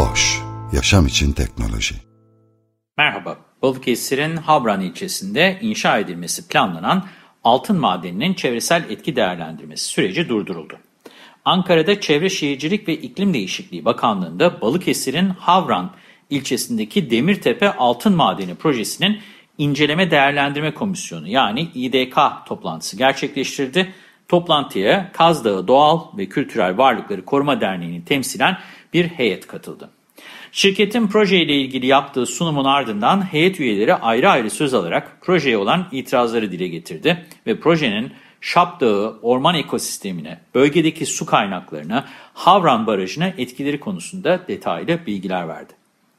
Boş, yaşam için teknoloji. Merhaba, Balıkesir'in Havran ilçesinde inşa edilmesi planlanan altın madeninin çevresel etki değerlendirmesi süreci durduruldu. Ankara'da Çevre Şehircilik ve İklim Değişikliği Bakanlığı'nda Balıkesir'in Havran ilçesindeki Demirtepe Altın Madeni Projesi'nin İnceleme Değerlendirme Komisyonu yani İDK toplantısı gerçekleştirdi. Toplantıya Kaz Dağı Doğal ve Kültürel Varlıkları Koruma Derneği'nin temsilen bir heyet katıldı. Şirketin projeyle ilgili yaptığı sunumun ardından heyet üyeleri ayrı ayrı söz alarak projeye olan itirazları dile getirdi ve projenin Şap Dağı orman ekosistemine, bölgedeki su kaynaklarına, Havran Barajı'na etkileri konusunda detaylı bilgiler verdi.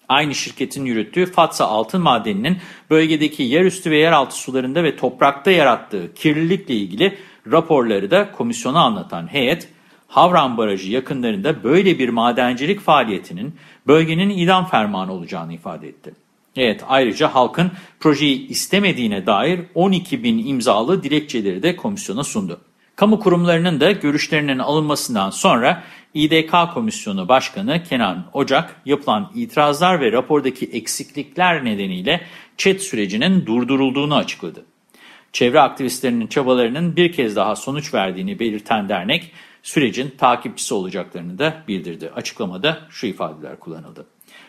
Aynı şirketin yürüttüğü Fatsa Altın Madeni'nin bölgedeki yerüstü ve yeraltı sularında ve toprakta yarattığı kirlilikle ilgili raporları da komisyona anlatan heyet, Havran Barajı yakınlarında böyle bir madencilik faaliyetinin bölgenin idam fermanı olacağını ifade etti. Evet ayrıca halkın projeyi istemediğine dair 12 bin imzalı dilekçeleri de komisyona sundu. Kamu kurumlarının da görüşlerinin alınmasından sonra İDK Komisyonu Başkanı Kenan Ocak yapılan itirazlar ve rapordaki eksiklikler nedeniyle çet sürecinin durdurulduğunu açıkladı. Çevre aktivistlerinin çabalarının bir kez daha sonuç verdiğini belirten dernek sürecin takipçisi olacaklarını da bildirdi. Açıklamada şu ifadeler kullanıldı.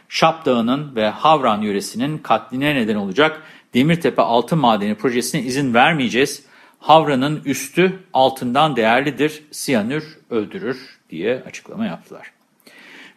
Şap Dağı'nın ve Havran yöresinin katline neden olacak Demirtepe Altın Madeni projesine izin vermeyeceğiz. Havran'ın üstü altından değerlidir, siyanür öldürür diye açıklama yaptılar.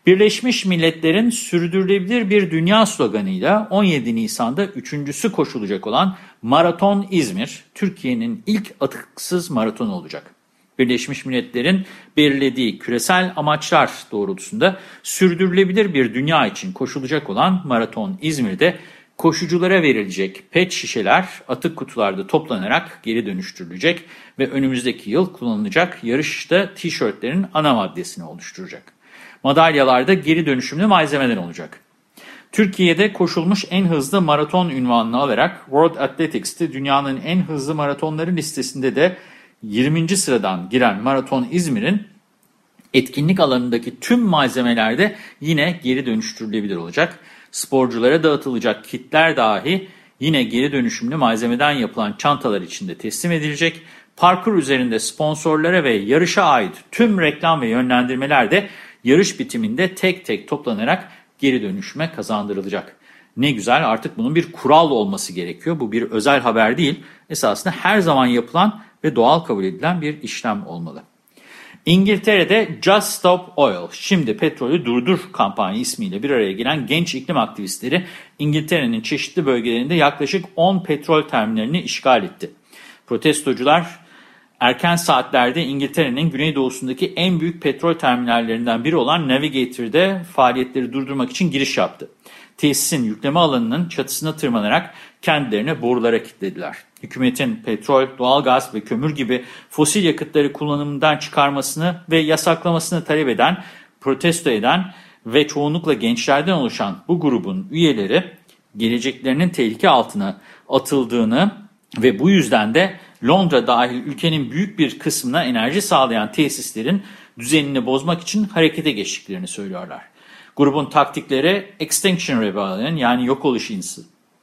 Birleşmiş Milletler'in sürdürülebilir bir dünya sloganıyla 17 Nisan'da üçüncüsü koşulacak olan Maraton İzmir, Türkiye'nin ilk atıksız maratonu olacak. Birleşmiş Milletler'in belirlediği küresel amaçlar doğrultusunda sürdürülebilir bir dünya için koşulacak olan Maraton İzmir'de koşuculara verilecek pet şişeler atık kutularda toplanarak geri dönüştürülecek ve önümüzdeki yıl kullanılacak yarışta tişörtlerin ana maddesini oluşturacak. Madalyalar da geri dönüşümlü malzemeden olacak. Türkiye'de koşulmuş en hızlı maraton ünvanını alarak World Athletics'te dünyanın en hızlı maratonları listesinde de 20. sıradan giren Maraton İzmir'in etkinlik alanındaki tüm malzemelerde yine geri dönüştürülebilir olacak. Sporculara dağıtılacak kitler dahi yine geri dönüşümlü malzemeden yapılan çantalar içinde teslim edilecek. Parkur üzerinde sponsorlara ve yarışa ait tüm reklam ve yönlendirmeler de yarış bitiminde tek tek toplanarak geri dönüşüme kazandırılacak. Ne güzel artık bunun bir kural olması gerekiyor. Bu bir özel haber değil. Esasında her zaman yapılan ve doğal kabul edilen bir işlem olmalı. İngiltere'de Just Stop Oil, şimdi petrolü durdur kampanya ismiyle bir araya gelen genç iklim aktivistleri İngiltere'nin çeşitli bölgelerinde yaklaşık 10 petrol terminalini işgal etti. Protestocular erken saatlerde İngiltere'nin güneydoğusundaki en büyük petrol terminallerinden biri olan Navigator'de faaliyetleri durdurmak için giriş yaptı. Tesisin yükleme alanının çatısına tırmanarak kendilerine borulara kilitlediler hükümetin petrol, doğalgaz ve kömür gibi fosil yakıtları kullanımından çıkarmasını ve yasaklamasını talep eden, protesto eden ve çoğunlukla gençlerden oluşan bu grubun üyeleri geleceklerinin tehlike altına atıldığını ve bu yüzden de Londra dahil ülkenin büyük bir kısmına enerji sağlayan tesislerin düzenini bozmak için harekete geçtiklerini söylüyorlar. Grubun taktikleri Extinction Rebellion yani yok oluş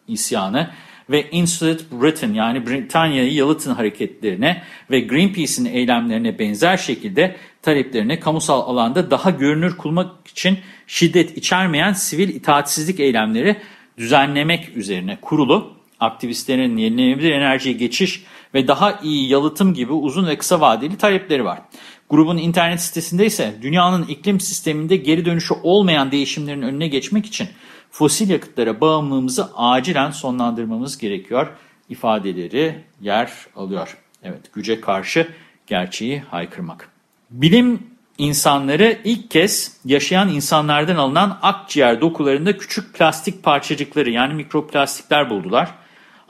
isyanı ve Insulet Britain yani Britanya'yı yalıtın hareketlerine ve Greenpeace'in eylemlerine benzer şekilde taleplerini kamusal alanda daha görünür kılmak için şiddet içermeyen sivil itaatsizlik eylemleri düzenlemek üzerine kurulu aktivistlerin yenilenebilir enerjiye geçiş ve daha iyi yalıtım gibi uzun ve kısa vadeli talepleri var. Grubun internet sitesinde ise dünyanın iklim sisteminde geri dönüşü olmayan değişimlerin önüne geçmek için fosil yakıtlara bağımlılığımızı acilen sonlandırmamız gerekiyor ifadeleri yer alıyor. Evet güce karşı gerçeği haykırmak. Bilim insanları ilk kez yaşayan insanlardan alınan akciğer dokularında küçük plastik parçacıkları yani mikroplastikler buldular.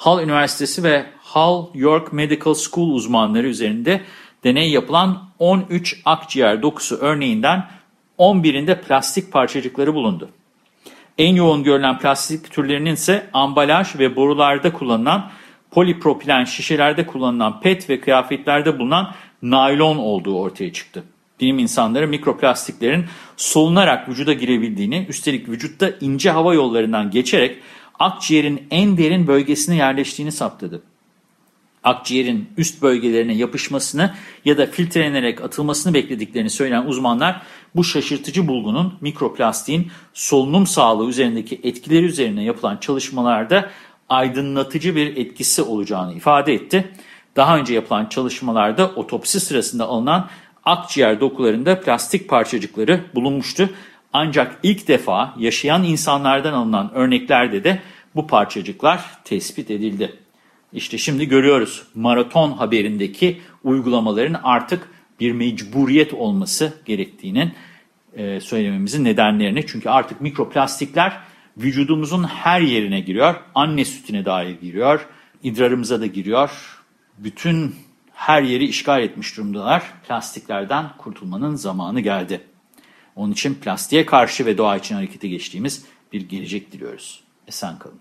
Hull Üniversitesi ve Hull York Medical School uzmanları üzerinde deney yapılan 13 akciğer dokusu örneğinden 11'inde plastik parçacıkları bulundu. En yoğun görülen plastik türlerinin ise ambalaj ve borularda kullanılan polipropilen şişelerde kullanılan pet ve kıyafetlerde bulunan naylon olduğu ortaya çıktı. Bilim insanları mikroplastiklerin solunarak vücuda girebildiğini, üstelik vücutta ince hava yollarından geçerek akciğerin en derin bölgesine yerleştiğini saptadı. Akciğerin üst bölgelerine yapışmasını ya da filtrelenerek atılmasını beklediklerini söyleyen uzmanlar bu şaşırtıcı bulgunun mikroplastiğin solunum sağlığı üzerindeki etkileri üzerine yapılan çalışmalarda aydınlatıcı bir etkisi olacağını ifade etti. Daha önce yapılan çalışmalarda otopsi sırasında alınan akciğer dokularında plastik parçacıkları bulunmuştu. Ancak ilk defa yaşayan insanlardan alınan örneklerde de bu parçacıklar tespit edildi. İşte şimdi görüyoruz maraton haberindeki uygulamaların artık bir mecburiyet olması gerektiğinin e, söylememizin nedenlerini. Çünkü artık mikroplastikler vücudumuzun her yerine giriyor. Anne sütüne dair giriyor, idrarımıza da giriyor. Bütün her yeri işgal etmiş durumdalar. Plastiklerden kurtulmanın zamanı geldi. Onun için plastiğe karşı ve doğa için harekete geçtiğimiz bir gelecek diliyoruz. Esen kalın.